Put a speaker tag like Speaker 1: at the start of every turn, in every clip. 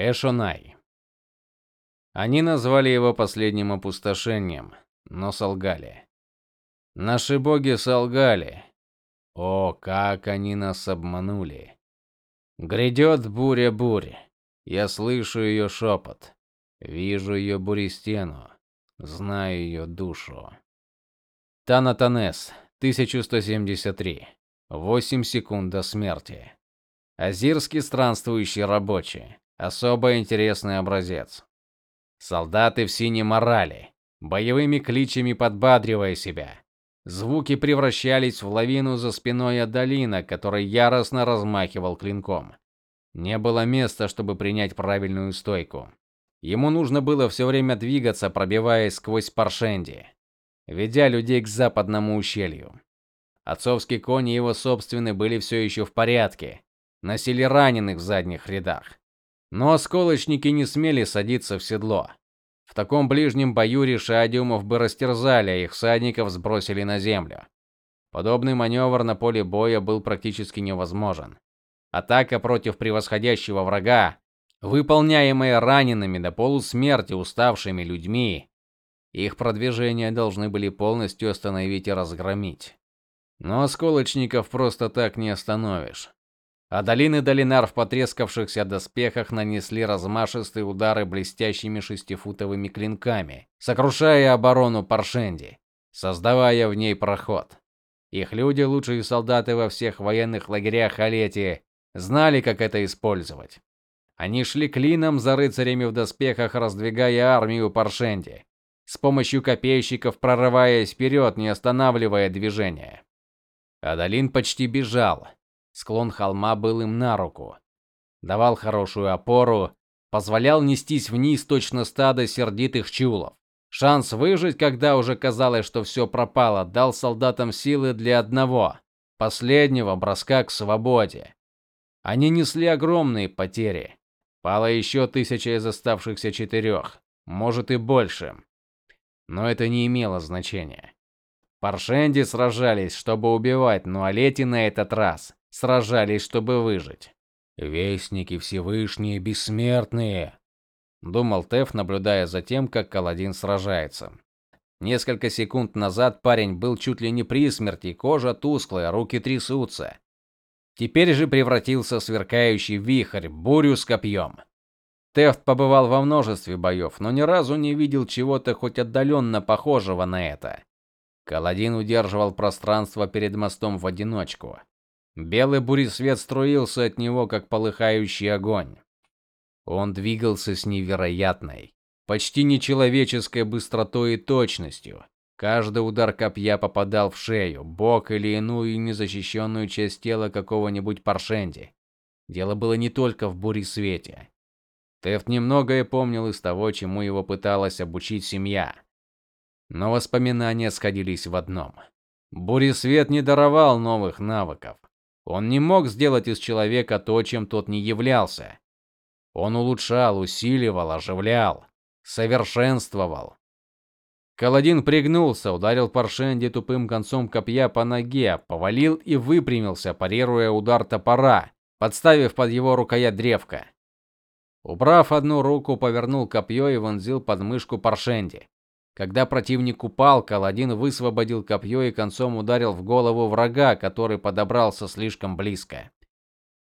Speaker 1: Эшонай. Они назвали его последним опустошением, но солгали. Наши боги солгали. О, как они нас обманули. Грядет буря бурь. Я слышу ее шепот. Вижу ее буристену. Знаю ее душу. Танатанес, 1173. 8 секунд до смерти. Азирский странствующий рабочий. Особо интересный образец. Солдаты в синей морали, боевыми кличами подбадривая себя. Звуки превращались в лавину за спиной Адалина, который яростно размахивал клинком. Не было места, чтобы принять правильную стойку. Ему нужно было все время двигаться, пробиваясь сквозь паршенди, ведя людей к западному ущелью. Отцовские кони его собственные были все еще в порядке, носили раненых в задних рядах. Но осколочники не смели садиться в седло. В таком ближнем бою решадиумов бы растерзали, а их всадников сбросили на землю. Подобный маневр на поле боя был практически невозможен. Атака против превосходящего врага, выполняемая ранеными до полусмерти уставшими людьми, их продвижение должны были полностью остановить и разгромить. Но осколочников просто так не остановишь. А долины Долинар в потрескавшихся доспехах нанесли размашистые удары блестящими шестифутовыми клинками, сокрушая оборону Паршенди, создавая в ней проход. Их люди, лучшие солдаты во всех военных лагерях Алети, знали, как это использовать. Они шли клином за рыцарями в доспехах, раздвигая армию Паршенди, с помощью копейщиков прорываясь вперед, не останавливая движения. Адалин почти бежал, Склон холма был им на руку. Давал хорошую опору, позволял нестись вниз точно стадо сердитых чулов. Шанс выжить, когда уже казалось, что все пропало, дал солдатам силы для одного, последнего броска к свободе. Они несли огромные потери. Пало еще тысяча из оставшихся четырех, может и больше. Но это не имело значения. Паршенди сражались, чтобы убивать, но Алети на этот раз сражались, чтобы выжить. Вестники Всевышние бессмертные, думал Теф, наблюдая за тем, как Каладин сражается. Несколько секунд назад парень был чуть ли не при смерти, кожа тусклая, руки трясутся. Теперь же превратился в сверкающий вихрь, бурю с копьем. Тефт побывал во множестве боев, но ни разу не видел чего-то хоть отдаленно похожего на это. Каладин удерживал пространство перед мостом в одиночку. Белый буресвет струился от него, как полыхающий огонь. Он двигался с невероятной, почти нечеловеческой быстротой и точностью. Каждый удар копья попадал в шею, бок или иную незащищенную часть тела какого-нибудь паршенди. Дело было не только в буресвете. Тефт немногое помнил из того, чему его пыталась обучить семья. Но воспоминания сходились в одном. Буресвет не даровал новых навыков. Он не мог сделать из человека то, чем тот не являлся. Он улучшал, усиливал, оживлял, совершенствовал. Каладин пригнулся, ударил Паршенди тупым концом копья по ноге, повалил и выпрямился, парируя удар топора, подставив под его рукоять древко. Убрав одну руку, повернул копье и вонзил под мышку Паршенди. Когда противник упал, Каладин высвободил копье и концом ударил в голову врага, который подобрался слишком близко.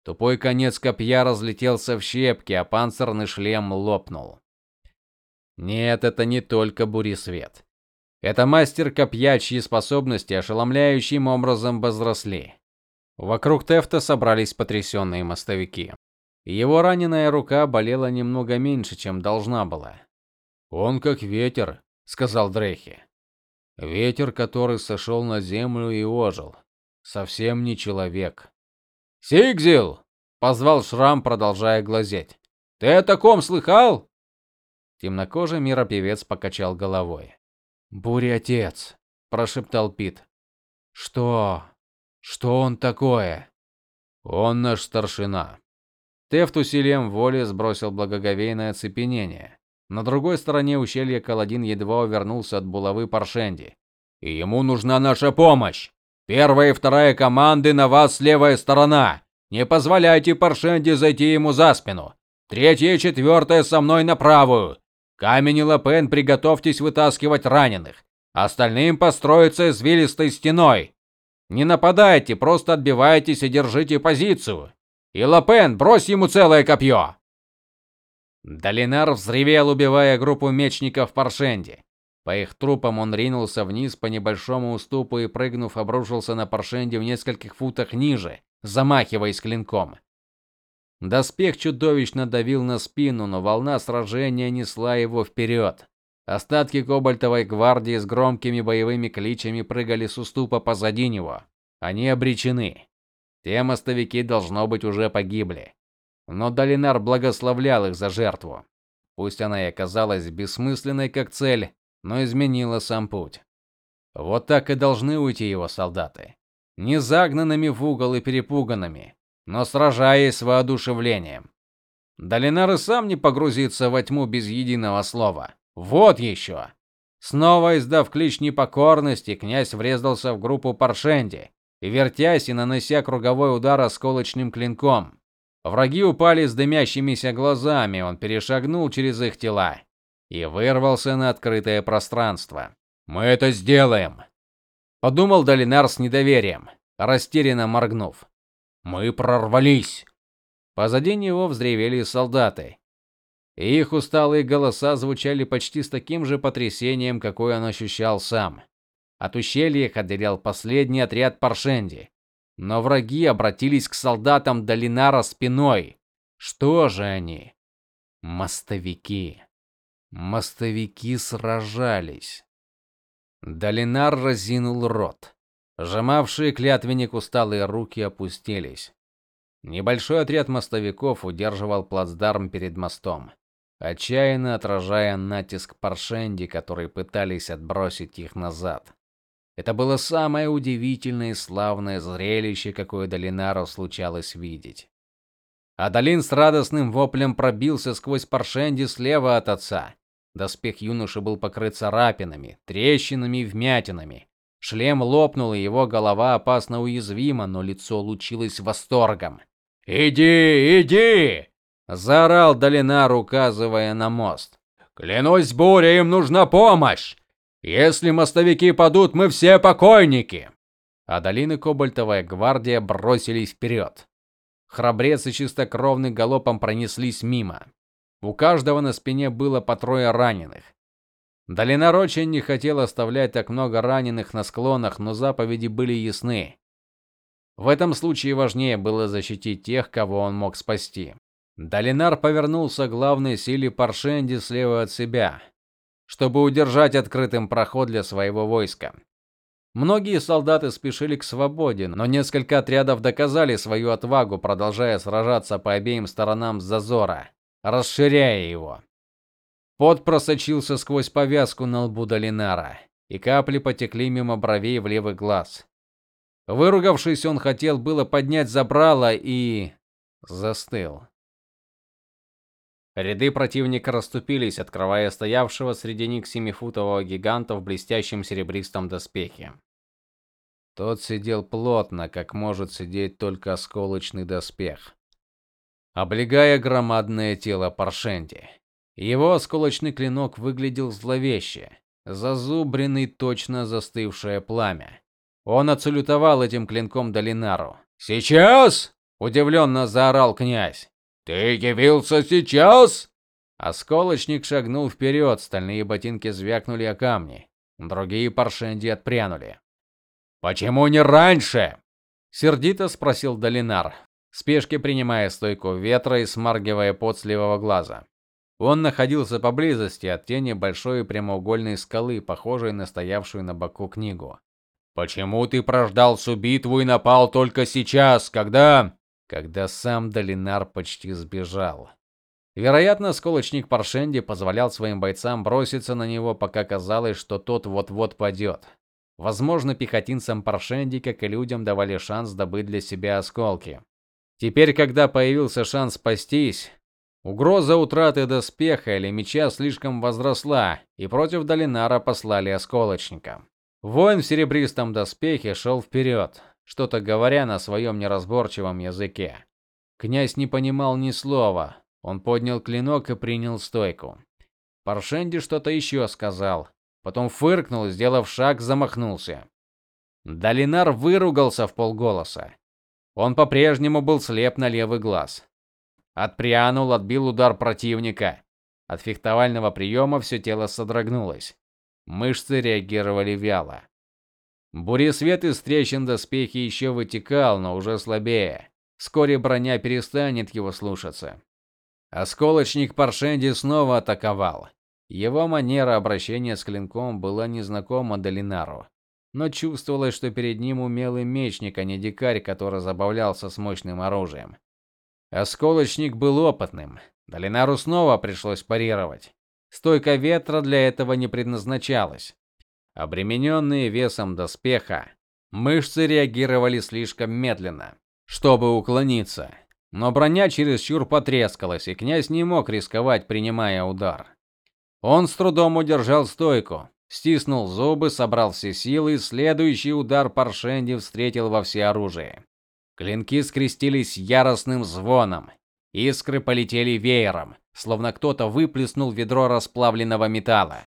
Speaker 1: Тупой конец копья разлетелся в щепки, а панцирный шлем лопнул. Нет, это не только буресвет. Это мастер копья, чьи способности ошеломляющим образом возросли. Вокруг Тефта собрались потрясенные мостовики. Его раненая рука болела немного меньше, чем должна была. Он как ветер, сказал Дрехи. Ветер, который сошел на землю и ожил. Совсем не человек. Сигзил, позвал Шрам, продолжая глазеть. Ты о таком слыхал? Темнокожий миропевец покачал головой. Буря отец, прошептал Пит. Что? Что он такое? Он наш старшина. Тефт усилием воли сбросил благоговейное оцепенение. На другой стороне ущелья Каладин едва увернулся от булавы Паршенди. И ему нужна наша помощь. Первая и вторая команды на вас левая сторона. Не позволяйте Паршенди зайти ему за спину. Третья и четвертая со мной на правую. Камень и Лапен, приготовьтесь вытаскивать раненых. Остальным построиться извилистой стеной. Не нападайте, просто отбивайтесь и держите позицию. И Лапен, брось ему целое копье!» Долинар взревел, убивая группу мечников в Паршенде. По их трупам он ринулся вниз по небольшому уступу и прыгнув, обрушился на Паршенде в нескольких футах ниже, замахиваясь клинком. Доспех чудовищно давил на спину, но волна сражения несла его вперед. Остатки кобальтовой гвардии с громкими боевыми кличами прыгали с уступа позади него. Они обречены. Те мостовики должно быть уже погибли. Но Долинар благословлял их за жертву. Пусть она и оказалась бессмысленной как цель, но изменила сам путь. Вот так и должны уйти его солдаты, не загнанными в угол и перепуганными, но сражаясь с воодушевлением. Долинар и сам не погрузится во тьму без единого слова. Вот еще. Снова издав клич непокорности, князь врезался в группу Паршенди вертясь и нанося круговой удар осколочным клинком. Враги упали с дымящимися глазами, он перешагнул через их тела и вырвался на открытое пространство. Мы это сделаем, подумал Долинар с недоверием, растерянно моргнув. Мы прорвались. Позади него взревели солдаты. Их усталые голоса звучали почти с таким же потрясением, какое он ощущал сам. От ущелья их отделял последний отряд Паршенди, но враги обратились к солдатам Долинара спиной. Что же они? Мостовики. Мостовики сражались. Долинар разинул рот. Сжимавшие клятвенник усталые руки опустились. Небольшой отряд мостовиков удерживал плацдарм перед мостом, отчаянно отражая натиск паршенди, которые пытались отбросить их назад. Это было самое удивительное и славное зрелище, какое Долинару случалось видеть. Адалин с радостным воплем пробился сквозь паршенди слева от отца. Доспех юноши был покрыт царапинами, трещинами и вмятинами. Шлем лопнул, и его голова опасно уязвима, но лицо лучилось восторгом. "Иди, иди!" заорал Долинар, указывая на мост. "Клянусь бурей, им нужна помощь. Если мостовики падут, мы все покойники". А долины Кобальтовая гвардия бросились вперед. Храбрец и чистокровный галопом пронеслись мимо. У каждого на спине было по трое раненых. Долинар очень не хотел оставлять так много раненых на склонах, но заповеди были ясны. В этом случае важнее было защитить тех, кого он мог спасти. Долинар повернулся к главной силе Паршенди слева от себя, чтобы удержать открытым проход для своего войска. Многие солдаты спешили к свободе, но несколько отрядов доказали свою отвагу, продолжая сражаться по обеим сторонам зазора, расширяя его. Пот просочился сквозь повязку на лбу Долинара, и капли потекли мимо бровей в левый глаз. Выругавшись, он хотел было поднять забрало и застыл. Ряды противника расступились, открывая стоявшего среди них семифутового гиганта в блестящем серебристом доспехе. Тот сидел плотно, как может сидеть только осколочный доспех, облегая громадное тело Паршенди. Его осколочный клинок выглядел зловеще, зазубренный точно застывшее пламя. Он отсалютовал этим клинком Долинару. "Сейчас?" удивленно заорал князь. "Ты явился сейчас?" Осколочник шагнул вперед, стальные ботинки звякнули о камни. Другие паршенди отпрянули. "Почему не раньше?" сердито спросил Долинар, в спешке принимая стойку ветра и смаргивая пот с левого глаза. Он находился поблизости от тени большой прямоугольной скалы, похожей на стоявшую на боку книгу. Почему ты прождал всю битву и напал только сейчас, когда когда сам Долинар почти сбежал? Вероятно, сколочник Паршенди позволял своим бойцам броситься на него, пока казалось, что тот вот-вот падет. Возможно, пехотинцам Паршенди, как и людям, давали шанс добыть для себя осколки. Теперь, когда появился шанс спастись, Угроза утраты доспеха или меча слишком возросла, и против Долинара послали осколочника. Воин в серебристом доспехе шел вперед, что-то говоря на своем неразборчивом языке. Князь не понимал ни слова. Он поднял клинок и принял стойку. Паршенди что-то еще сказал, потом фыркнул, сделав шаг, замахнулся. Долинар выругался в полголоса. Он по-прежнему был слеп на левый глаз. Отпрянул, отбил удар противника. От фехтовального приема все тело содрогнулось. Мышцы реагировали вяло. Буресвет из трещин доспехи еще вытекал, но уже слабее. Вскоре броня перестанет его слушаться. Осколочник Паршенди снова атаковал. Его манера обращения с клинком была незнакома Долинару, но чувствовалось, что перед ним умелый мечник, а не дикарь, который забавлялся с мощным оружием. Осколочник был опытным. Долинару снова пришлось парировать. Стойка ветра для этого не предназначалась. Обремененные весом доспеха, мышцы реагировали слишком медленно, чтобы уклониться. Но броня чересчур потрескалась, и князь не мог рисковать, принимая удар. Он с трудом удержал стойку, стиснул зубы, собрал все силы, и следующий удар Паршенди встретил во всеоружие. Клинки скрестились яростным звоном. Искры полетели веером, словно кто-то выплеснул ведро расплавленного металла.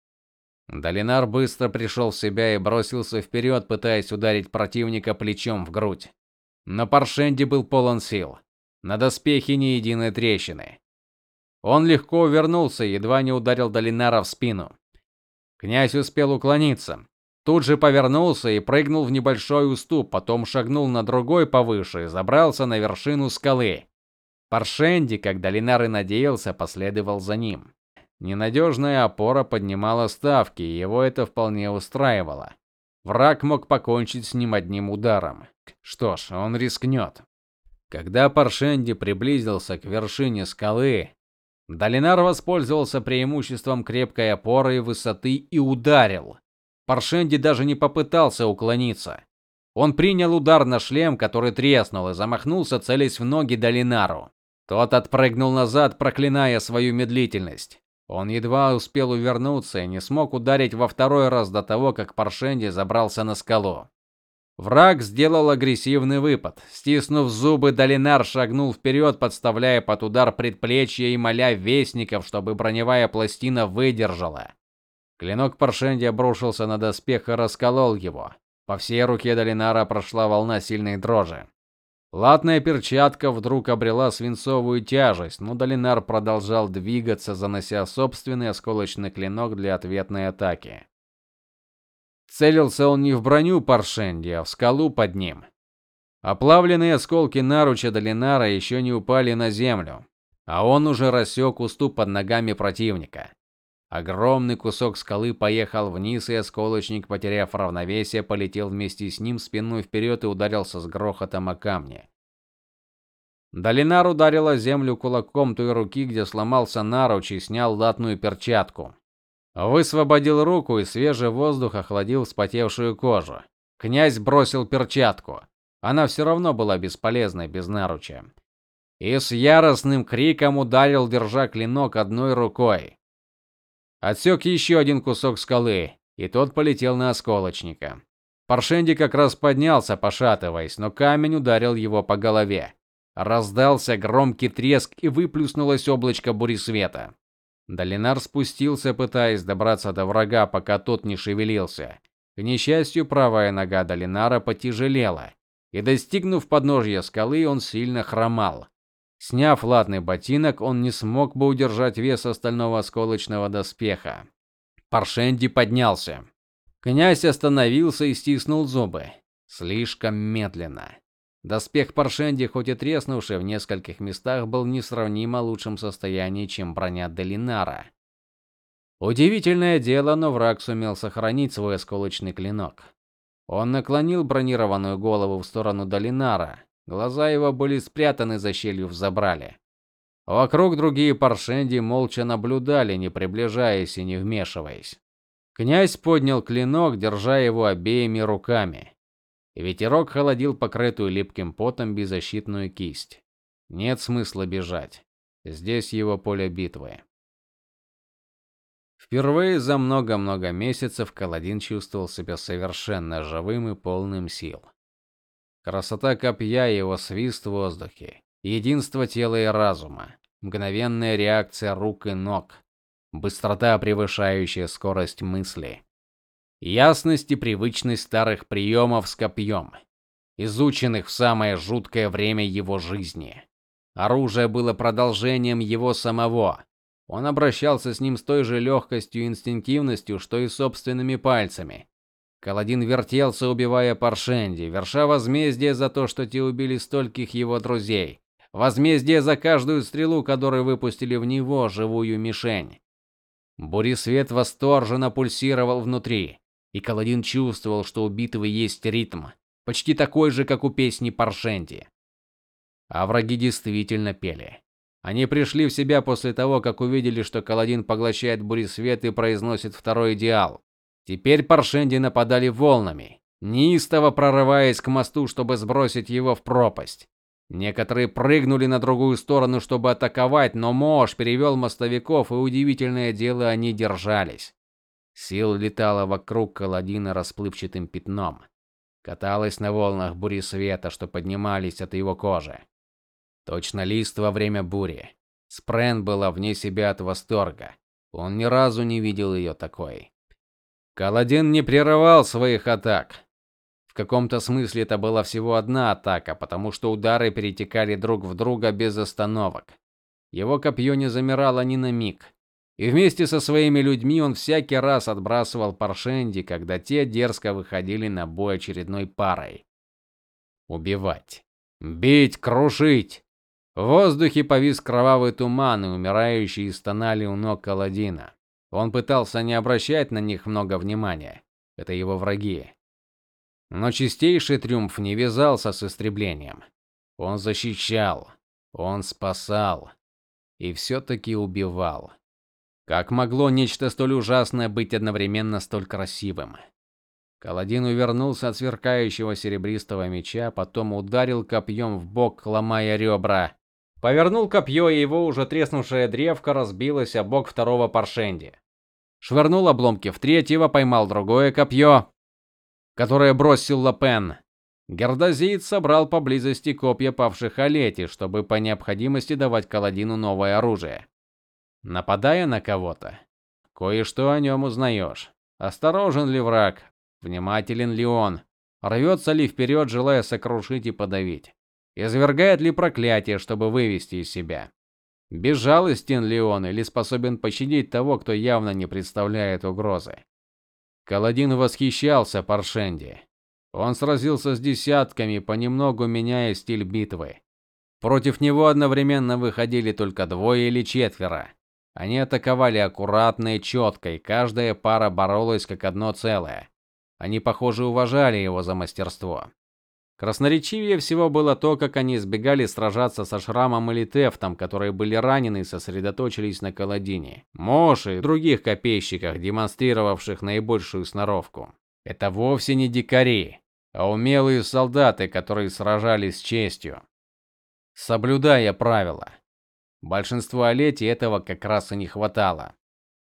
Speaker 1: Долинар быстро пришел в себя и бросился вперед, пытаясь ударить противника плечом в грудь. Но Паршенди был полон сил. На доспехе ни единой трещины. Он легко увернулся и едва не ударил Долинара в спину. Князь успел уклониться. Тут же повернулся и прыгнул в небольшой уступ, потом шагнул на другой повыше и забрался на вершину скалы. Паршенди, как Долинар и надеялся, последовал за ним. Ненадежная опора поднимала ставки, и его это вполне устраивало. Враг мог покончить с ним одним ударом. Что ж, он рискнет. Когда Паршенди приблизился к вершине скалы, Долинар воспользовался преимуществом крепкой опоры и высоты и ударил. Паршенди даже не попытался уклониться. Он принял удар на шлем, который треснул, и замахнулся, целясь в ноги Долинару. Тот отпрыгнул назад, проклиная свою медлительность. Он едва успел увернуться и не смог ударить во второй раз до того, как Паршенди забрался на скалу. Враг сделал агрессивный выпад. Стиснув зубы, Долинар шагнул вперед, подставляя под удар предплечье и моля вестников, чтобы броневая пластина выдержала. Клинок Паршенди обрушился на доспех и расколол его. По всей руке Долинара прошла волна сильной дрожи. Латная перчатка вдруг обрела свинцовую тяжесть, но Долинар продолжал двигаться, занося собственный осколочный клинок для ответной атаки. Целился он не в броню Паршенди, а в скалу под ним. Оплавленные осколки наруча Долинара еще не упали на землю, а он уже рассек уступ под ногами противника. Огромный кусок скалы поехал вниз, и осколочник, потеряв равновесие, полетел вместе с ним спиной вперед и ударился с грохотом о камни. Долинар ударил о землю кулаком той руки, где сломался наруч и снял латную перчатку. Высвободил руку, и свежий воздух охладил вспотевшую кожу. Князь бросил перчатку. Она все равно была бесполезной без наруча. И с яростным криком ударил, держа клинок одной рукой. Отсек еще один кусок скалы, и тот полетел на осколочника. Паршенди как раз поднялся, пошатываясь, но камень ударил его по голове. Раздался громкий треск и выплюснулось облачко буресвета. Долинар спустился, пытаясь добраться до врага, пока тот не шевелился. К несчастью, правая нога Долинара потяжелела, и достигнув подножья скалы, он сильно хромал. Сняв латный ботинок, он не смог бы удержать вес остального осколочного доспеха. Паршенди поднялся. Князь остановился и стиснул зубы. Слишком медленно. Доспех Паршенди, хоть и треснувший в нескольких местах, был несравнимо лучшем состоянии, чем броня Делинара. Удивительное дело, но враг сумел сохранить свой осколочный клинок. Он наклонил бронированную голову в сторону Долинара. Глаза его были спрятаны за щелью в забрале. Вокруг другие паршенди молча наблюдали, не приближаясь и не вмешиваясь. Князь поднял клинок, держа его обеими руками. Ветерок холодил покрытую липким потом беззащитную кисть. Нет смысла бежать. Здесь его поле битвы. Впервые за много-много месяцев Каладин чувствовал себя совершенно живым и полным сил. Красота копья и его свист в воздухе, единство тела и разума. мгновенная реакция рук и ног, быстрота, превышающая скорость мысли, ясность и привычность старых приемов с копьем, изученных в самое жуткое время его жизни. Оружие было продолжением его самого. Он обращался с ним с той же легкостью и инстинктивностью, что и собственными пальцами. Каладин вертелся, убивая Паршенди, верша возмездие за то, что те убили стольких его друзей. Возмездие за каждую стрелу, которую выпустили в него, живую мишень. Буресвет восторженно пульсировал внутри, и Каладин чувствовал, что у битвы есть ритм, почти такой же, как у песни Паршенди. А враги действительно пели. Они пришли в себя после того, как увидели, что Каладин поглощает буресвет и произносит второй идеал. Теперь Паршенди нападали волнами, неистово прорываясь к мосту, чтобы сбросить его в пропасть. Некоторые прыгнули на другую сторону, чтобы атаковать, но Мош перевел мостовиков, и удивительное дело, они держались. Сил летала вокруг Каладина расплывчатым пятном, каталась на волнах бури света, что поднимались от его кожи. Точно лист во время бури. Спрен была вне себя от восторга. Он ни разу не видел ее такой. Каладин не прерывал своих атак. В каком-то смысле это была всего одна атака, потому что удары перетекали друг в друга без остановок. Его копье не замирало ни на миг. И вместе со своими людьми он всякий раз отбрасывал паршенди, когда те дерзко выходили на бой очередной парой. Убивать, бить, крушить. В воздухе повис кровавый туман, и умирающие стонали у ног Каладина. Он пытался не обращать на них много внимания. Это его враги. Но чистейший триумф не вязался с истреблением. Он защищал, он спасал и все таки убивал. Как могло нечто столь ужасное быть одновременно столь красивым? Каладин увернулся от сверкающего серебристого меча, потом ударил копьем в бок, ломая ребра. Повернул копье, и его уже треснувшая древко разбилось о бок второго паршенди. Швырнул обломки в третьего, поймал другое копье, которое бросил Лапен. Гердозиец собрал поблизости копья павших Алети, чтобы по необходимости давать Каладину новое оружие. Нападая на кого-то, кое-что о нем узнаешь. Осторожен ли враг, внимателен ли он, рвется ли вперед, желая сокрушить и подавить. Извергает ли проклятие, чтобы вывести из себя? Безжалостен ли он или способен пощадить того, кто явно не представляет угрозы? Каладин восхищался Паршенди. Он сразился с десятками, понемногу меняя стиль битвы. Против него одновременно выходили только двое или четверо. Они атаковали аккуратно и четко, и каждая пара боролась как одно целое. Они, похоже, уважали его за мастерство. Красноречивее всего было то, как они избегали сражаться со Шрамом или Тефтом, которые были ранены и сосредоточились на Каладине. Моши и других копейщиках, демонстрировавших наибольшую сноровку. Это вовсе не дикари, а умелые солдаты, которые сражались с честью, соблюдая правила. Большинству Олети этого как раз и не хватало.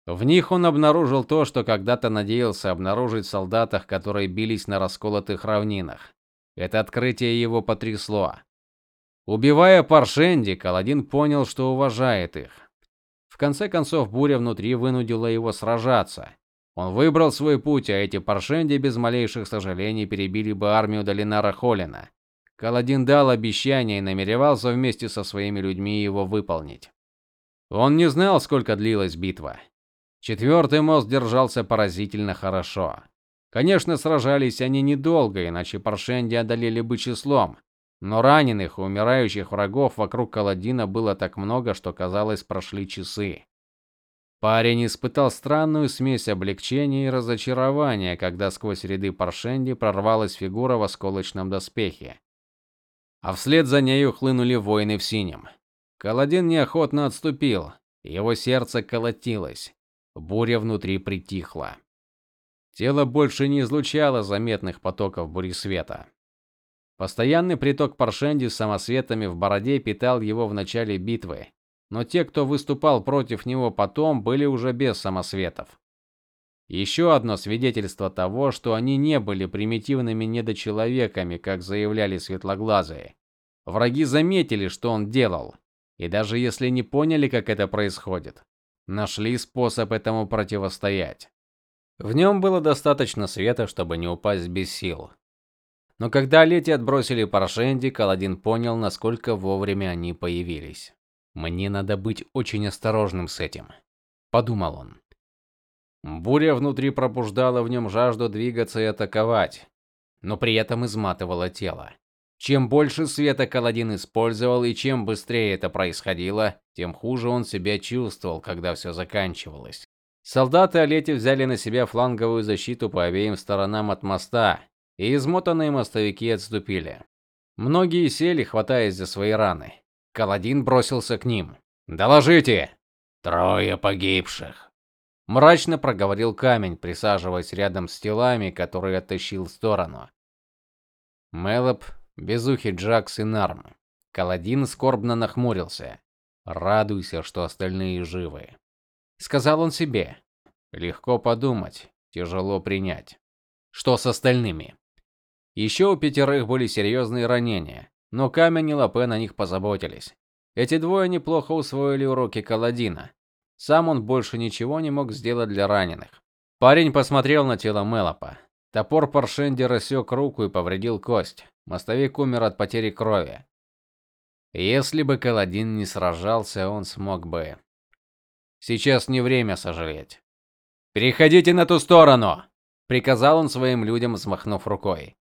Speaker 1: В них он обнаружил то, что когда-то надеялся обнаружить в солдатах, которые бились на расколотых равнинах. Это открытие его потрясло. Убивая Паршенди, Каладин понял, что уважает их. В конце концов, буря внутри вынудила его сражаться. Он выбрал свой путь, а эти Паршенди без малейших сожалений перебили бы армию Долинара Холина. Каладин дал обещание и намеревался вместе со своими людьми его выполнить. Он не знал, сколько длилась битва. Четвертый мост держался поразительно хорошо. Конечно, сражались они недолго, иначе Паршенди одолели бы числом. Но раненых и умирающих врагов вокруг Каладина было так много, что казалось, прошли часы. Парень испытал странную смесь облегчения и разочарования, когда сквозь ряды Паршенди прорвалась фигура в осколочном доспехе. А вслед за нею хлынули воины в синем. Каладин неохотно отступил, его сердце колотилось. Буря внутри притихла. Тело больше не излучало заметных потоков буресвета. Постоянный приток Паршенди с самосветами в бороде питал его в начале битвы, но те, кто выступал против него потом, были уже без самосветов. Еще одно свидетельство того, что они не были примитивными недочеловеками, как заявляли светлоглазые. Враги заметили, что он делал. И даже если не поняли, как это происходит, нашли способ этому противостоять. В нем было достаточно света, чтобы не упасть без сил. Но когда Лети отбросили Паршенди, Каладин понял, насколько вовремя они появились. Мне надо быть очень осторожным с этим, подумал он. Буря внутри пробуждала в нем жажду двигаться и атаковать, но при этом изматывала тело. Чем больше света Каладин использовал и чем быстрее это происходило, тем хуже он себя чувствовал, когда все заканчивалось. Солдаты Олети взяли на себя фланговую защиту по обеим сторонам от моста, и измотанные мостовики отступили. Многие сели, хватаясь за свои раны. Каладин бросился к ним. "Доложите! Трое погибших", мрачно проговорил камень, присаживаясь рядом с телами, которые оттащил в сторону. Мелоп, Безухий Джакс и Нарм. Каладин скорбно нахмурился. "Радуйся, что остальные живы", сказал он себе. Легко подумать, тяжело принять. Что с остальными? Еще у пятерых были серьезные ранения, но Камень и Лапен о них позаботились. Эти двое неплохо усвоили уроки Каладина. Сам он больше ничего не мог сделать для раненых. Парень посмотрел на тело Мелопа. Топор Паршенди рассек руку и повредил кость. Мостовик умер от потери крови. Если бы Каладин не сражался, он смог бы. Сейчас не время сожалеть. Переходите на ту сторону, приказал он своим людям, взмахнув рукой.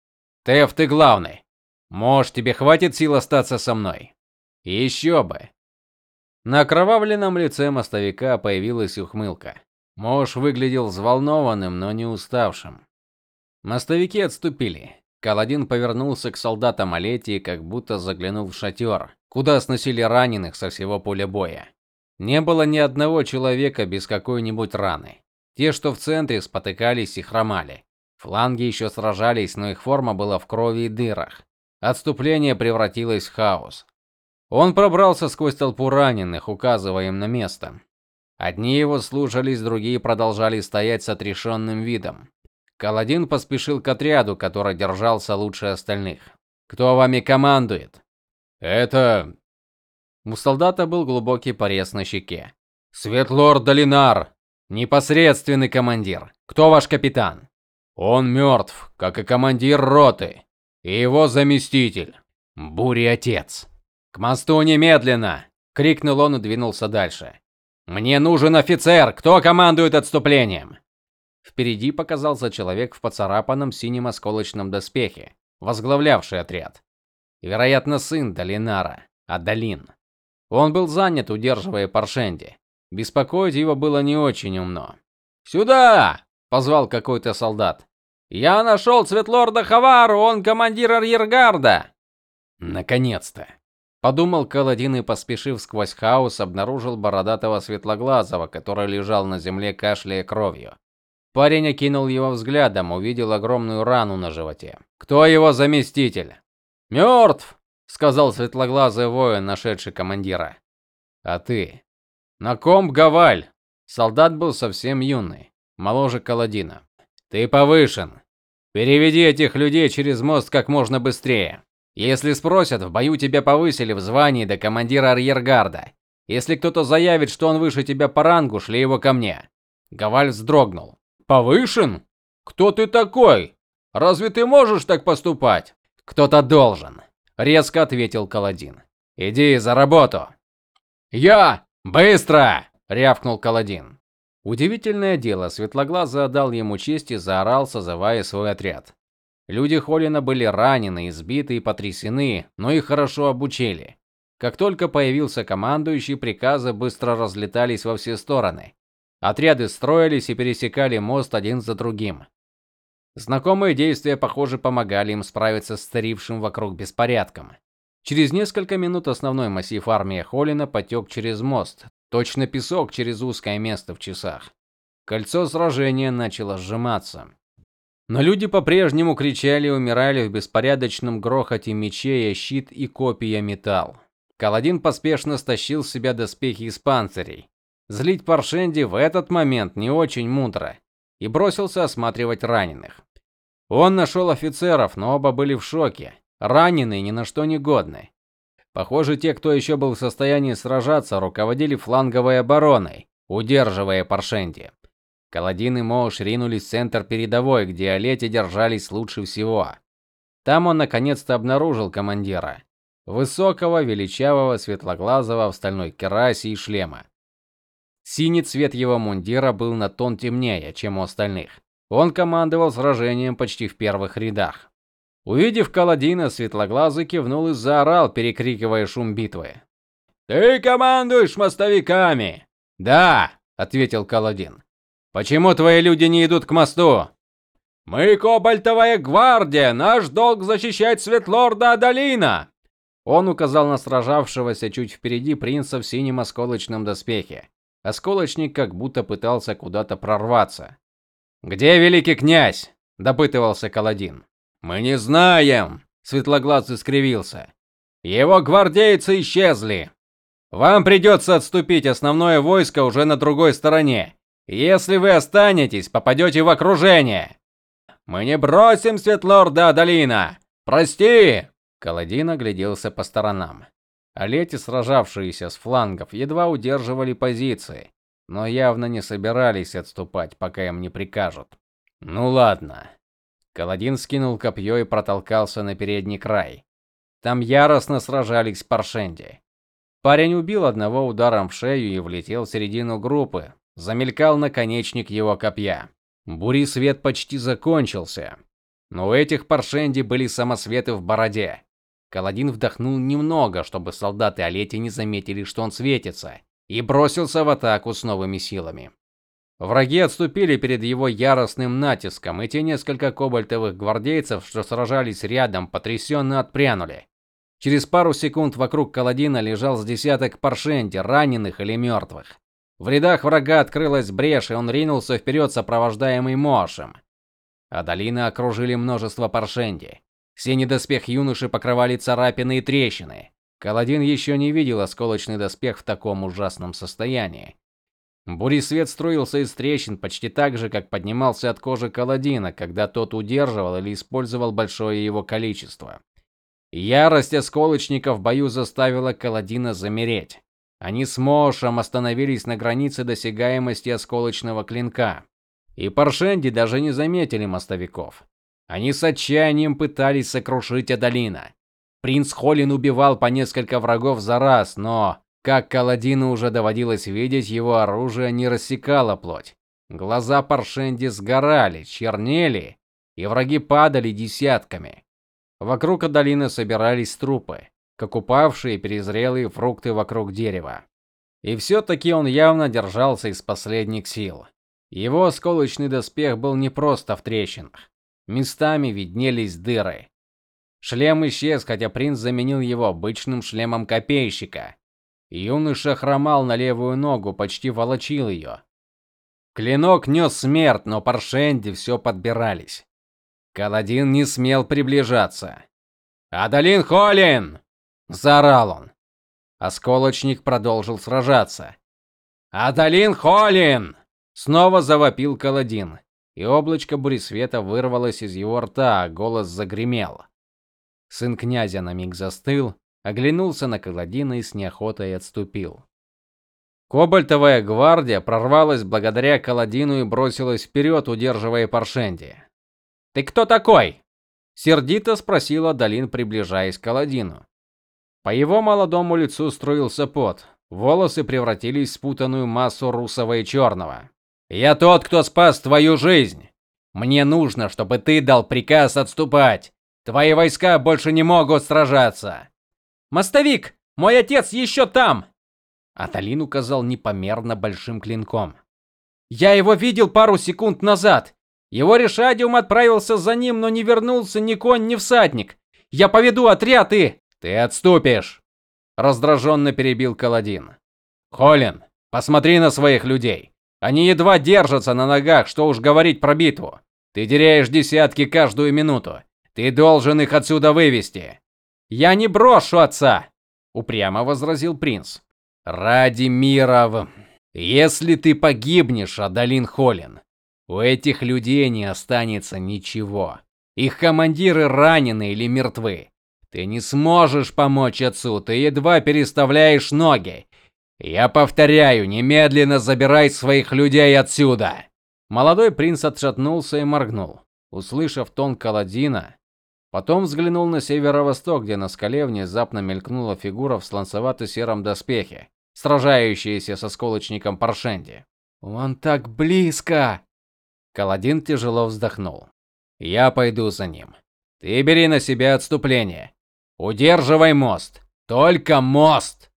Speaker 1: Теф, ты главный. Может, тебе хватит сил остаться со мной? Еще бы. На окровавленном лице мостовика появилась ухмылка. Мош выглядел взволнованным, но не уставшим. Мостовики отступили. Каладин повернулся к солдатам Алетии, как будто заглянул в шатер, куда сносили раненых со всего поля боя. Не было ни одного человека без какой-нибудь раны. Те, что в центре, спотыкались и хромали. Фланги еще сражались, но их форма была в крови и дырах. Отступление превратилось в хаос. Он пробрался сквозь толпу раненых, указывая им на место. Одни его слушались, другие продолжали стоять с отрешенным видом. Каладин поспешил к отряду, который держался лучше остальных. Кто вами командует? Это У солдата был глубокий порез на щеке. Светлорд Долинар, непосредственный командир. Кто ваш капитан? Он мертв, как и командир роты, и его заместитель, Бури отец. К мосту немедленно, крикнул он и двинулся дальше. Мне нужен офицер, кто командует отступлением? Впереди показался человек в поцарапанном синем осколочном доспехе, возглавлявший отряд. Вероятно, сын Долинара, Адалин. Он был занят, удерживая Паршенди. Беспокоить его было не очень умно. "Сюда!" позвал какой-то солдат. Я нашел Светлорда Хавару, он командир арьергарда. Наконец-то, подумал Каладин и поспешив сквозь хаос, обнаружил бородатого светлоглазого, который лежал на земле, кашляя кровью. Парень окинул его взглядом, увидел огромную рану на животе. Кто его заместитель? «Мертв!» — сказал светлоглазый воин, нашедший командира. А ты? На ком Гаваль? Солдат был совсем юный моложе Каладина. Ты повышен. Переведи этих людей через мост как можно быстрее. Если спросят, в бою тебя повысили в звании до командира арьергарда. Если кто-то заявит, что он выше тебя по рангу, шли его ко мне. Гаваль вздрогнул. Повышен? Кто ты такой? Разве ты можешь так поступать? Кто-то должен, резко ответил Каладин. Иди за работу. Я быстро, рявкнул Каладин. Удивительное дело, Светлоглазый отдал ему честь и заорал, созывая свой отряд. Люди Холина были ранены, избиты и потрясены, но их хорошо обучили. Как только появился командующий, приказы быстро разлетались во все стороны. Отряды строились и пересекали мост один за другим. Знакомые действия, похоже, помогали им справиться с царившим вокруг беспорядком. Через несколько минут основной массив армии Холина потек через мост, Точно песок через узкое место в часах. Кольцо сражения начало сжиматься. Но люди по-прежнему кричали и умирали в беспорядочном грохоте мечей, щит и копья металл. Каладин поспешно стащил с себя доспехи из панцирей. Злить Паршенди в этот момент не очень мудро и бросился осматривать раненых. Он нашел офицеров, но оба были в шоке. Раненые ни на что не годны. Похоже, те, кто еще был в состоянии сражаться, руководили фланговой обороной, удерживая Паршенди. Каладин и Моуш ринулись в центр передовой, где Олети держались лучше всего. Там он наконец-то обнаружил командира, высокого, величавого, светлоглазого в стальной керасе и шлема. Синий цвет его мундира был на тон темнее, чем у остальных. Он командовал сражением почти в первых рядах. Увидев Каладина, светлоглазый кивнул и заорал, перекрикивая шум битвы. "Ты командуешь мостовиками?" "Да", ответил Каладин. "Почему твои люди не идут к мосту?" "Мы Кобальтовая гвардия, наш долг защищать Светлорда Адалина". Он указал на сражавшегося чуть впереди принца в синем осколочном доспехе. Осколочник как будто пытался куда-то прорваться. "Где великий князь?" допытывался Каладин. Мы не знаем, Светлоглазый скривился. Его гвардейцы исчезли. Вам придется отступить, основное войско уже на другой стороне. Если вы останетесь, попадете в окружение. Мы не бросим Светлорда Адалина. Прости. Каладин огляделся по сторонам. Олети, сражавшиеся с флангов, едва удерживали позиции, но явно не собирались отступать, пока им не прикажут. Ну ладно, Каладин скинул копье и протолкался на передний край. Там яростно сражались паршенди. Парень убил одного ударом в шею и влетел в середину группы. Замелькал наконечник его копья. Бури свет почти закончился, но у этих паршенди были самосветы в бороде. Каладин вдохнул немного, чтобы солдаты Олети не заметили, что он светится, и бросился в атаку с новыми силами. Враги отступили перед его яростным натиском, и те несколько кобальтовых гвардейцев, что сражались рядом, потрясенно отпрянули. Через пару секунд вокруг Каладина лежал с десяток паршенди, раненых или мертвых. В рядах врага открылась брешь, и он ринулся вперед, сопровождаемый Мошем. А долины окружили множество паршенди. Синий доспех юноши покрывали царапины и трещины. Каладин еще не видел осколочный доспех в таком ужасном состоянии. Буресвет струился из трещин почти так же, как поднимался от кожи Каладина, когда тот удерживал или использовал большое его количество. Ярость осколочников в бою заставила Каладина замереть. Они с Мошем остановились на границе досягаемости осколочного клинка. И Паршенди даже не заметили мостовиков. Они с отчаянием пытались сокрушить Адалина. Принц Холин убивал по несколько врагов за раз, но как Каладину уже доводилось видеть, его оружие не рассекало плоть. Глаза Паршенди сгорали, чернели, и враги падали десятками. Вокруг долины собирались трупы, как упавшие перезрелые фрукты вокруг дерева. И все таки он явно держался из последних сил. Его осколочный доспех был не просто в трещинах. Местами виднелись дыры. Шлем исчез, хотя принц заменил его обычным шлемом копейщика. Юноша хромал на левую ногу, почти волочил ее. Клинок нес смерть, но Паршенди все подбирались. Каладин не смел приближаться. "Адалин Холин!" заорал он. Осколочник продолжил сражаться. "Адалин Холин!" снова завопил Каладин, и облачко буресвета вырвалось из его рта, а голос загремел. Сын князя на миг застыл, оглянулся на Каладина и с неохотой отступил. Кобальтовая гвардия прорвалась благодаря Каладину и бросилась вперед, удерживая Паршенди. "Ты кто такой?" сердито спросила Далин, приближаясь к Каладину. По его молодому лицу струился пот, волосы превратились в спутанную массу русого и черного. "Я тот, кто спас твою жизнь. Мне нужно, чтобы ты дал приказ отступать. Твои войска больше не могут сражаться". Мостовик, мой отец еще там. Аталин указал непомерно большим клинком. Я его видел пару секунд назад. Его решадиум отправился за ним, но не вернулся ни конь, ни всадник. Я поведу отряд и ты отступишь, раздраженно перебил Каладин. Холин, посмотри на своих людей. Они едва держатся на ногах, что уж говорить про битву. Ты теряешь десятки каждую минуту. Ты должен их отсюда вывести. Я не брошу отца, упрямо возразил принц. Ради мира, если ты погибнешь, Адалин Холин, у этих людей не останется ничего. Их командиры ранены или мертвы. Ты не сможешь помочь отцу, ты едва переставляешь ноги. Я повторяю, немедленно забирай своих людей отсюда. Молодой принц отшатнулся и моргнул, услышав тон Каладина. Потом взглянул на северо-восток, где на скале внезапно мелькнула фигура в сланцевато-сером доспехе, сражающаяся со сколочником Паршенди. "Он так близко!" Каладин тяжело вздохнул. "Я пойду за ним. Ты бери на себя отступление. Удерживай мост. Только мост!"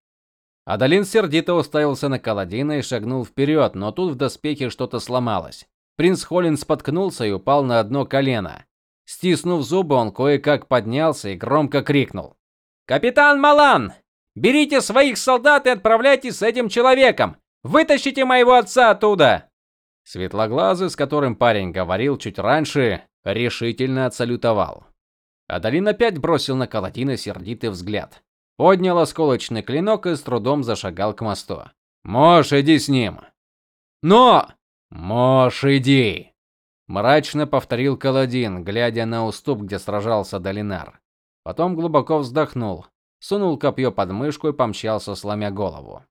Speaker 1: Адалин сердито уставился на Каладина и шагнул вперед, но тут в доспехе что-то сломалось. Принц Холлин споткнулся и упал на одно колено. Стиснув зубы, он кое-как поднялся и громко крикнул: "Капитан Малан, берите своих солдат и отправляйтесь с этим человеком. Вытащите моего отца оттуда!" Светлоглазый, с которым парень говорил чуть раньше, решительно отсалютовал. Адалин опять бросил на Каладина сердитый взгляд. Поднял осколочный клинок и с трудом зашагал к мосту. "Можешь иди с ним". "Но, можешь иди", мрачно повторил Каладин, глядя на уступ, где сражался Долинар. Потом глубоко вздохнул, сунул копье под мышку и помчался, сломя голову.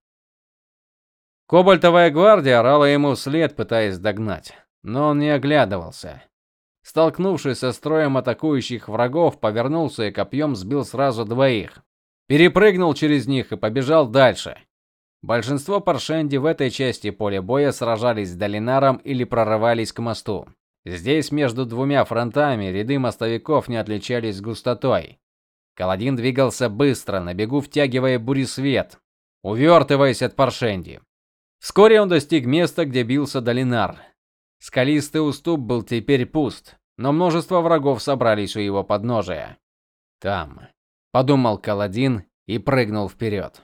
Speaker 1: Кобальтовая гвардия орала ему вслед, пытаясь догнать, но он не оглядывался. Столкнувшись со строем атакующих врагов, повернулся и копьем сбил сразу двоих перепрыгнул через них и побежал дальше. Большинство паршенди в этой части поля боя сражались с Долинаром или прорывались к мосту. Здесь между двумя фронтами ряды мостовиков не отличались густотой. Каладин двигался быстро, на бегу втягивая буресвет, увертываясь от паршенди. Вскоре он достиг места, где бился Долинар. Скалистый уступ был теперь пуст, но множество врагов собрались у его подножия. Там, подумал Каладин и прыгнул вперед.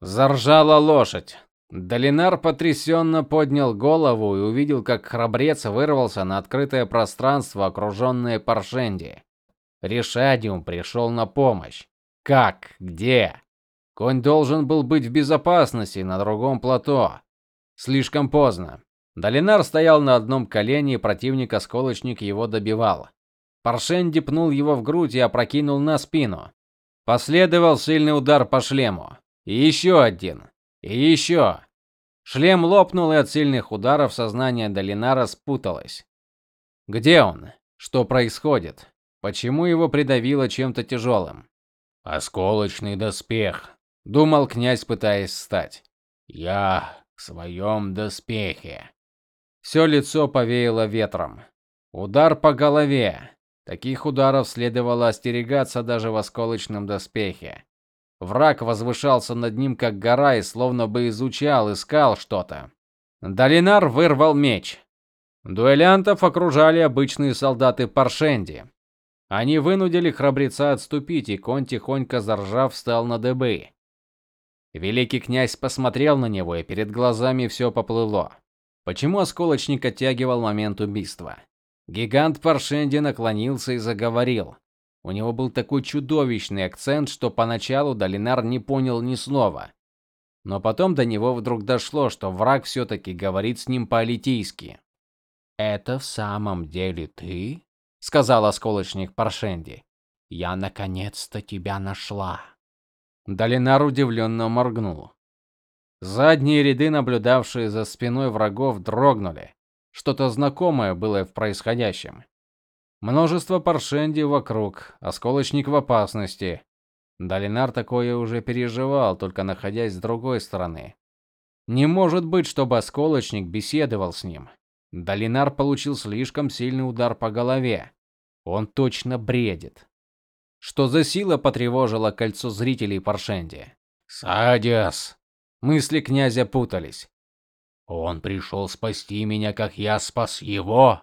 Speaker 1: Заржала лошадь. Долинар потрясенно поднял голову и увидел, как храбрец вырвался на открытое пространство, окруженное Паршенди. Решадиум пришел на помощь. Как? Где? Конь должен был быть в безопасности на другом плато. Слишком поздно. Долинар стоял на одном колене, и противник-осколочник его добивал. Паршенди пнул его в грудь и опрокинул на спину. Последовал сильный удар по шлему. И еще один. И еще. Шлем лопнул, и от сильных ударов сознание Долинара спуталось. Где он? Что происходит? Почему его придавило чем-то тяжелым? Осколочный доспех, думал князь, пытаясь встать. Я в своем доспехе. Все лицо повеяло ветром. Удар по голове. Таких ударов следовало остерегаться даже в осколочном доспехе. Враг возвышался над ним как гора и словно бы изучал, искал что-то. Долинар вырвал меч. Дуэлянтов окружали обычные солдаты Паршенди. Они вынудили храбреца отступить, и конь тихонько заржав встал на дыбы. Великий князь посмотрел на него, и перед глазами все поплыло. Почему осколочник оттягивал момент убийства? Гигант Паршенди наклонился и заговорил. У него был такой чудовищный акцент, что поначалу Долинар не понял ни слова. Но потом до него вдруг дошло, что враг все таки говорит с ним по-алитийски. "Это в самом деле ты?" сказал осколочник Паршенди. "Я наконец-то тебя нашла". Долинар удивленно моргнул. Задние ряды, наблюдавшие за спиной врагов, дрогнули. Что-то знакомое было в происходящем. Множество паршенди вокруг, осколочник в опасности. Долинар такое уже переживал, только находясь с другой стороны. Не может быть, чтобы осколочник беседовал с ним. Долинар получил слишком сильный удар по голове. Он точно бредит. Что за сила потревожила кольцо зрителей Паршенди? Садиас. Мысли князя путались. Он пришел спасти меня, как я спас его.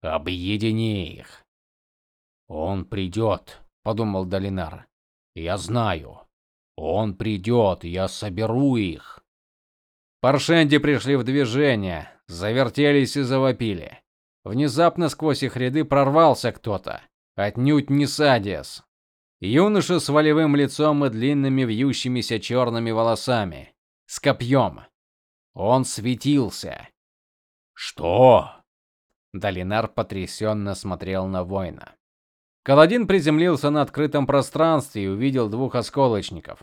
Speaker 1: Объедини их. Он придет, подумал Долинар. Я знаю. Он придет, я соберу их. Паршенди пришли в движение, завертелись и завопили. Внезапно сквозь их ряды прорвался кто-то, отнюдь не Садиас. Юноша с волевым лицом и длинными вьющимися черными волосами, с копьем. Он светился. Что? Долинар потрясенно смотрел на воина. Каладин приземлился на открытом пространстве и увидел двух осколочников.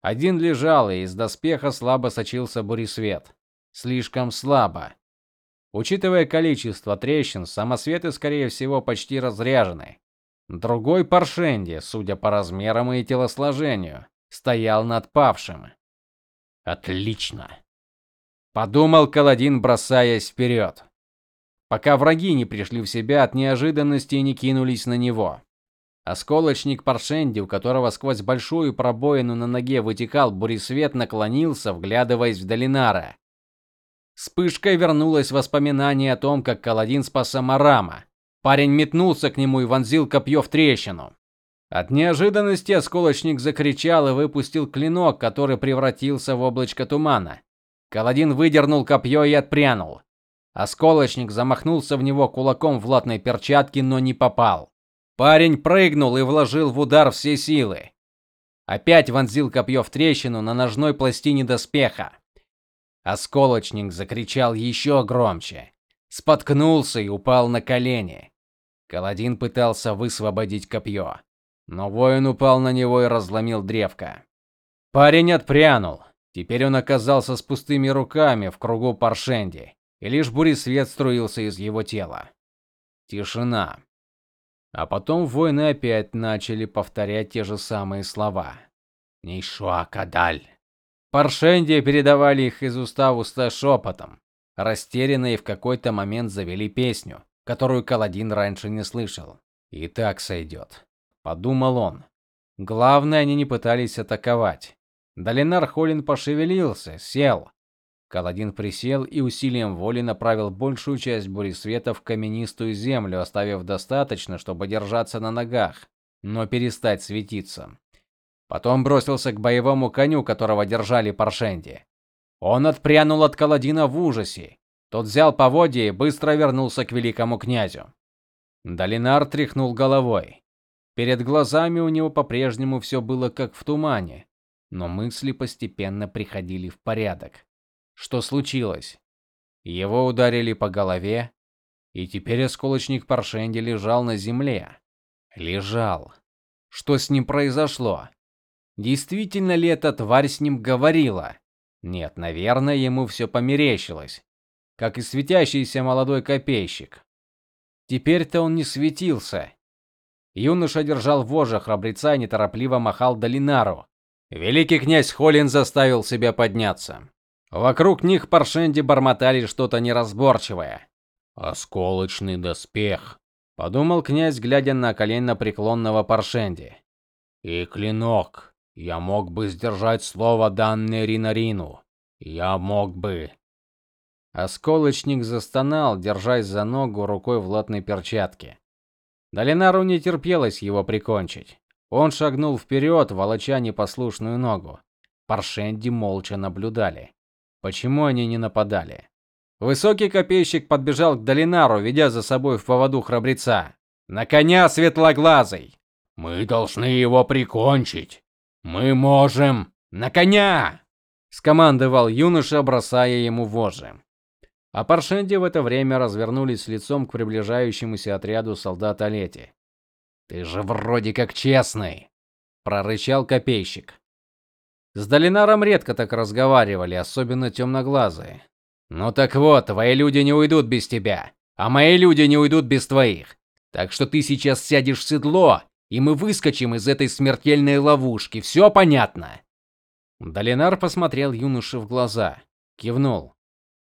Speaker 1: Один лежал, и из доспеха слабо сочился буресвет. Слишком слабо. Учитывая количество трещин, самосветы скорее всего почти разряжены. Другой Паршенди, судя по размерам и телосложению, стоял над павшим. Отлично, подумал Каладин, бросаясь вперед пока враги не пришли в себя от неожиданности и не кинулись на него. Осколочник Паршенди, у которого сквозь большую пробоину на ноге вытекал буресвет, наклонился, вглядываясь в Долинара. Вспышкой вернулось воспоминание о том, как Каладин спас Амарама. Парень метнулся к нему и вонзил копье в трещину. От неожиданности осколочник закричал и выпустил клинок, который превратился в облачко тумана. Каладин выдернул копье и отпрянул. Осколочник замахнулся в него кулаком в латной перчатке, но не попал. Парень прыгнул и вложил в удар все силы. Опять вонзил копье в трещину на ножной пластине доспеха. Осколочник закричал еще громче, споткнулся и упал на колени. Каладин пытался высвободить копье, но воин упал на него и разломил древко. Парень отпрянул. Теперь он оказался с пустыми руками в кругу Паршенди и лишь буресвет струился из его тела. Тишина. А потом воины опять начали повторять те же самые слова. Нишуа Кадаль. Паршенди передавали их из уста в уста шепотом. Растерянные в какой-то момент завели песню, которую Каладин раньше не слышал. И так сойдет», — подумал он. Главное, они не пытались атаковать. Долинар Холин пошевелился, сел, Каладин присел и усилием воли направил большую часть бури света в каменистую землю, оставив достаточно, чтобы держаться на ногах, но перестать светиться. Потом бросился к боевому коню, которого держали Паршенди. Он отпрянул от Каладина в ужасе. Тот взял поводья и быстро вернулся к великому князю. Долинар тряхнул головой. Перед глазами у него по-прежнему все было как в тумане, но мысли постепенно приходили в порядок. Что случилось? Его ударили по голове, и теперь осколочник Паршенди лежал на земле. Лежал. Что с ним произошло? Действительно ли эта тварь с ним говорила? Нет, наверное, ему все померещилось, как и светящийся молодой копейщик. Теперь-то он не светился. Юноша держал вожжи храбреца и неторопливо махал Долинару. Великий князь Холин заставил себя подняться. Вокруг них паршенди бормотали что-то неразборчивое. Осколочный доспех, подумал князь, глядя на колено преклонного паршенди. И клинок. Я мог бы сдержать слово данное Ринарину. Я мог бы. Осколочник застонал, держась за ногу рукой в латной перчатке. Долинару не терпелось его прикончить. Он шагнул вперед, волоча непослушную ногу. Паршенди молча наблюдали. Почему они не нападали? Высокий копейщик подбежал к Долинару, ведя за собой в поводу храбреца. На коня светлоглазый. Мы должны его прикончить. Мы можем. На коня! скомандовал юноша, бросая ему вожжи. А Паршенди в это время развернулись лицом к приближающемуся отряду солдат Олети. Ты же вроде как честный, прорычал копейщик. С Долинаром редко так разговаривали, особенно темноглазые. Ну так вот, твои люди не уйдут без тебя, а мои люди не уйдут без твоих. Так что ты сейчас сядешь в седло, и мы выскочим из этой смертельной ловушки. Все понятно? Долинар посмотрел юноше в глаза, кивнул.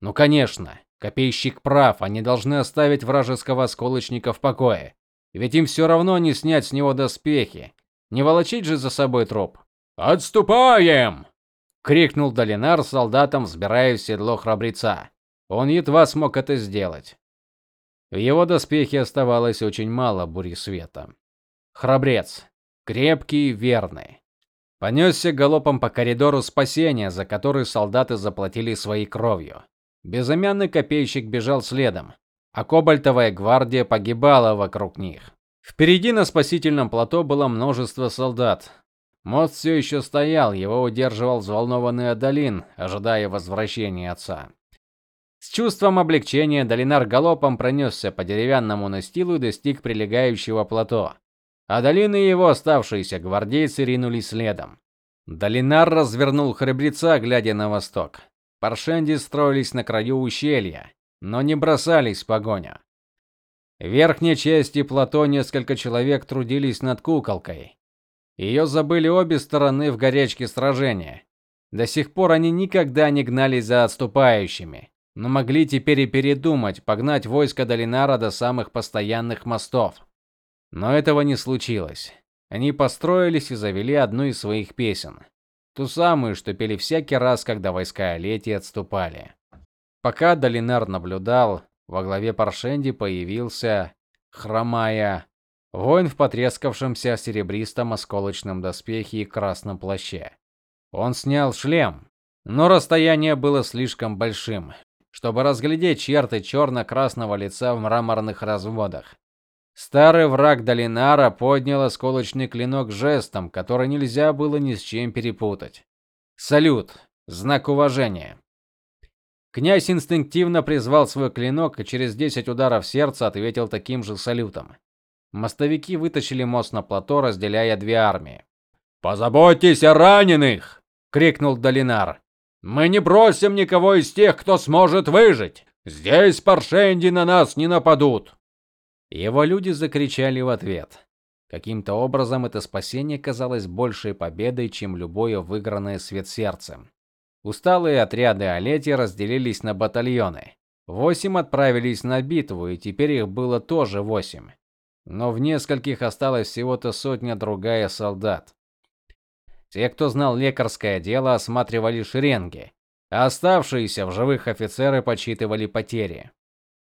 Speaker 1: Ну, конечно, копейщик прав, они должны оставить вражеского осколочника в покое. Ведь им все равно не снять с него доспехи. Не волочить же за собой троп. Отступаем! крикнул Долинар солдатам, взбирая в седло храбреца. Он едва смог это сделать. В его доспехе оставалось очень мало бури света. Храбрец, крепкий и верный, понесся галопом по коридору спасения, за который солдаты заплатили своей кровью. Безымянный копейщик бежал следом, а кобальтовая гвардия погибала вокруг них. Впереди на спасительном плато было множество солдат, Мост все еще стоял, его удерживал взволнованный Адалин, ожидая возвращения отца. С чувством облегчения Долинар галопом пронесся по деревянному настилу и достиг прилегающего плато. а Долин и его оставшиеся гвардейцы ринулись следом. Долинар развернул храбреца, глядя на восток. Паршенди строились на краю ущелья, но не бросались в погоню. В верхней части плато несколько человек трудились над куколкой. Ее забыли обе стороны в горячке сражения. До сих пор они никогда не гнались за отступающими, но могли теперь и передумать погнать войско Долинара до самых постоянных мостов. Но этого не случилось. Они построились и завели одну из своих песен, ту самую, что пели всякий раз, когда войска Олети отступали. Пока Долинар наблюдал, во главе Паршенди появился, хромая, воин в потрескавшемся серебристом осколочном доспехе и красном плаще. Он снял шлем, но расстояние было слишком большим, чтобы разглядеть черты черно красного лица в мраморных разводах. Старый враг Долинара поднял осколочный клинок жестом, который нельзя было ни с чем перепутать. Салют, знак уважения. Князь инстинктивно призвал свой клинок и через 10 ударов сердца ответил таким же салютом. Мостовики вытащили мост на плато, разделяя две армии. "Позаботьтесь о раненых!" крикнул Долинар. "Мы не бросим никого из тех, кто сможет выжить. Здесь паршенди на нас не нападут". Его люди закричали в ответ. Каким-то образом это спасение казалось большей победой, чем любое выигранное свет сердцем. Усталые отряды Олети разделились на батальоны. Восемь отправились на битву, и теперь их было тоже восемь. Но в нескольких осталось всего-то сотня другая солдат. Те, кто знал лекарское дело, осматривали шеренги, а оставшиеся в живых офицеры подсчитывали потери.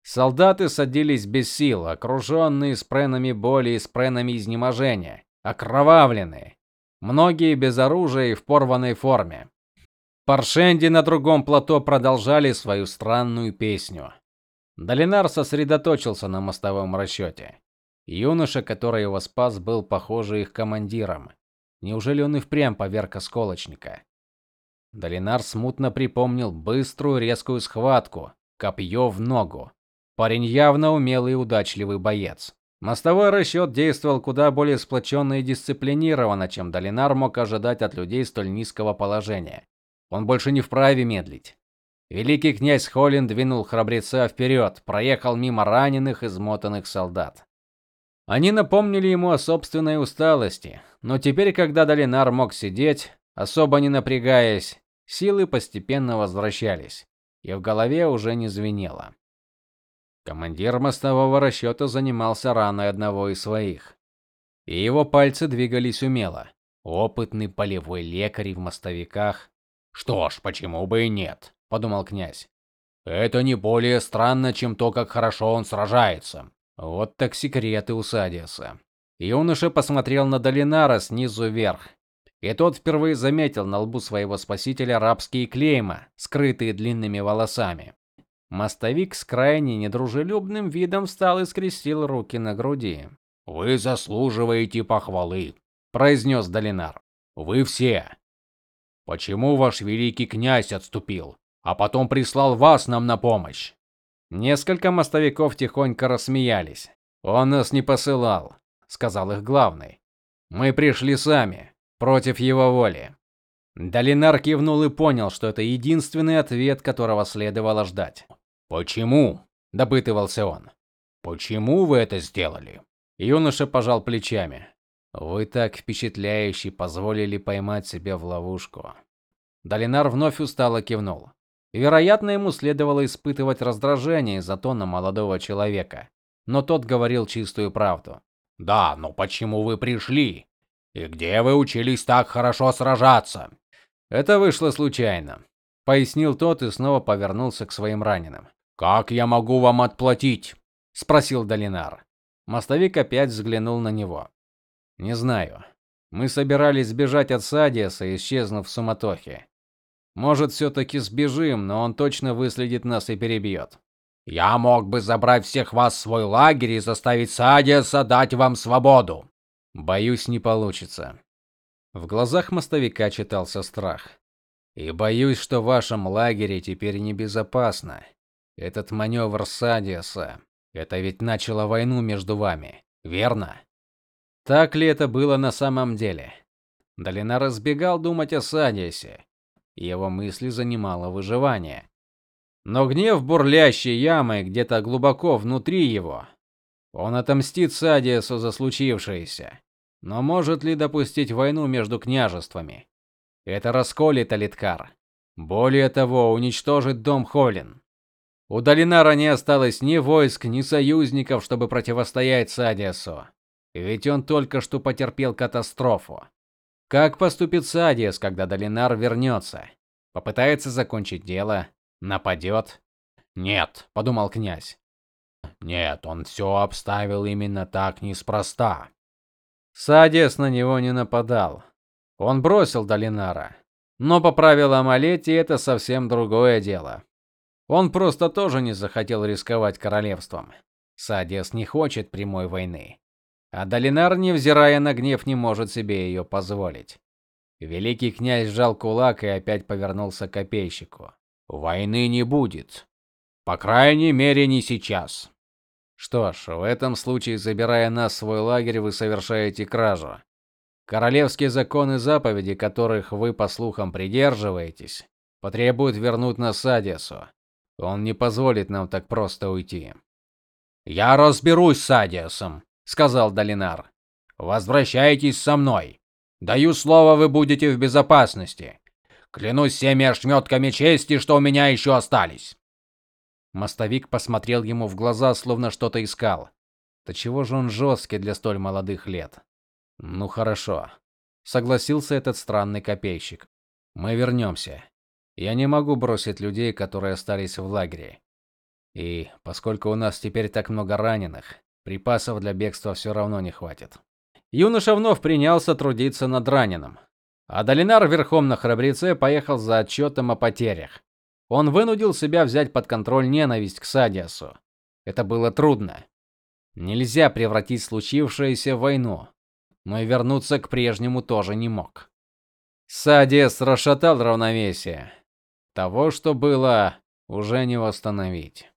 Speaker 1: Солдаты садились без сил, окруженные спренами боли и спренами изнеможения, окровавленные, многие без оружия и в порванной форме. Паршенди на другом плато продолжали свою странную песню. Долинар сосредоточился на мостовом расчете. Юноша, который его спас, был, похоже, их командиром. Неужели он и впрямь поверг осколочника? Долинар смутно припомнил быструю резкую схватку, копье в ногу. Парень явно умелый и удачливый боец. Мостовой расчет действовал куда более сплоченно и дисциплинированно, чем Долинар мог ожидать от людей столь низкого положения. Он больше не вправе медлить. Великий князь Холин двинул храбреца вперед, проехал мимо раненых, измотанных солдат. Они напомнили ему о собственной усталости, но теперь, когда Долинар мог сидеть, особо не напрягаясь, силы постепенно возвращались, и в голове уже не звенело. Командир мостового расчета занимался раной одного из своих, и его пальцы двигались умело. Опытный полевой лекарь в мостовиках что ж, почему бы и нет, подумал князь. Это не более странно, чем то, как хорошо он сражается. Вот так секреты у Садиса. Юноша посмотрел на Долинара снизу вверх. И тот впервые заметил на лбу своего спасителя рабские клейма, скрытые длинными волосами. Мостовик с крайне недружелюбным видом встал и скрестил руки на груди. "Вы заслуживаете похвалы", произнес Долинар. "Вы все, Почему ваш великий князь отступил, а потом прислал вас нам на помощь? Несколько мостовиков тихонько рассмеялись. Он нас не посылал, сказал их главный. Мы пришли сами, против его воли. Долинар кивнул и понял, что это единственный ответ, которого следовало ждать. "Почему?" допытывался он. "Почему вы это сделали?" Юноша пожал плечами. Вы так впечатляюще позволили поймать себя в ловушку. Долинар вновь устало кивнул. Вероятно, ему следовало испытывать раздражение из-за тона молодого человека, но тот говорил чистую правду. Да, но почему вы пришли? И где вы учились так хорошо сражаться? Это вышло случайно, пояснил тот и снова повернулся к своим раненым. Как я могу вам отплатить? спросил Долинар. Мостовик опять взглянул на него. Не знаю. Мы собирались сбежать от Садиаса, исчезнув в суматохе. Может, все таки сбежим, но он точно выследит нас и перебьет. Я мог бы забрать всех вас в свой лагерь и заставить Садиаса дать вам свободу. Боюсь, не получится. В глазах мостовика читался страх. И боюсь, что в вашем лагере теперь небезопасно. Этот маневр Садиаса это ведь начало войну между вами, верно? Так ли это было на самом деле? Долина разбегал думать о Садисе. Его мысли занимало выживание. Но гнев бурлящей ямой где-то глубоко внутри его. Он отомстит Садиесу за случившееся. Но может ли допустить войну между княжествами? Это расколет Алиткар. Более того, уничтожит дом Холин. У Долинара не осталось ни войск, ни союзников, чтобы противостоять Садиасу. Ведь он только что потерпел катастрофу. Как поступит Садиас, когда Долинар вернется? Попытается закончить дело, нападет? Нет, подумал князь. Нет, он все обставил именно так неспроста. Садиас на него не нападал. Он бросил Долинара. Но по правилам Алети это совсем другое дело. Он просто тоже не захотел рисковать королевством. Садиас не хочет прямой войны. А Долинар, невзирая на гнев, не может себе ее позволить. Великий князь сжал кулак и опять повернулся к копейщику. Войны не будет. По крайней мере, не сейчас. Что ж, в этом случае, забирая нас в свой лагерь, вы совершаете кражу. Королевские законы заповеди, которых вы по слухам придерживаетесь, потребуют вернуть нас Адиасу. Он не позволит нам так просто уйти. Я разберусь с Адиасом, сказал Долинар. Возвращайтесь со мной. Даю слово, вы будете в безопасности. Клянусь всеми ошметками чести, что у меня еще остались. Мостовик посмотрел ему в глаза, словно что-то искал. Да чего же он жесткий для столь молодых лет? Ну хорошо, согласился этот странный копейщик. Мы вернемся. Я не могу бросить людей, которые остались в лагере. И поскольку у нас теперь так много раненых, припасов для бегства все равно не хватит. Юноша вновь принялся трудиться над раненым. А Долинар верхом на храбреце поехал за отчетом о потерях. Он вынудил себя взять под контроль ненависть к Садиасу. Это было трудно. Нельзя превратить случившееся в войну но и вернуться к прежнему тоже не мог. Садис расшатал равновесие. Того, что было, уже не восстановить.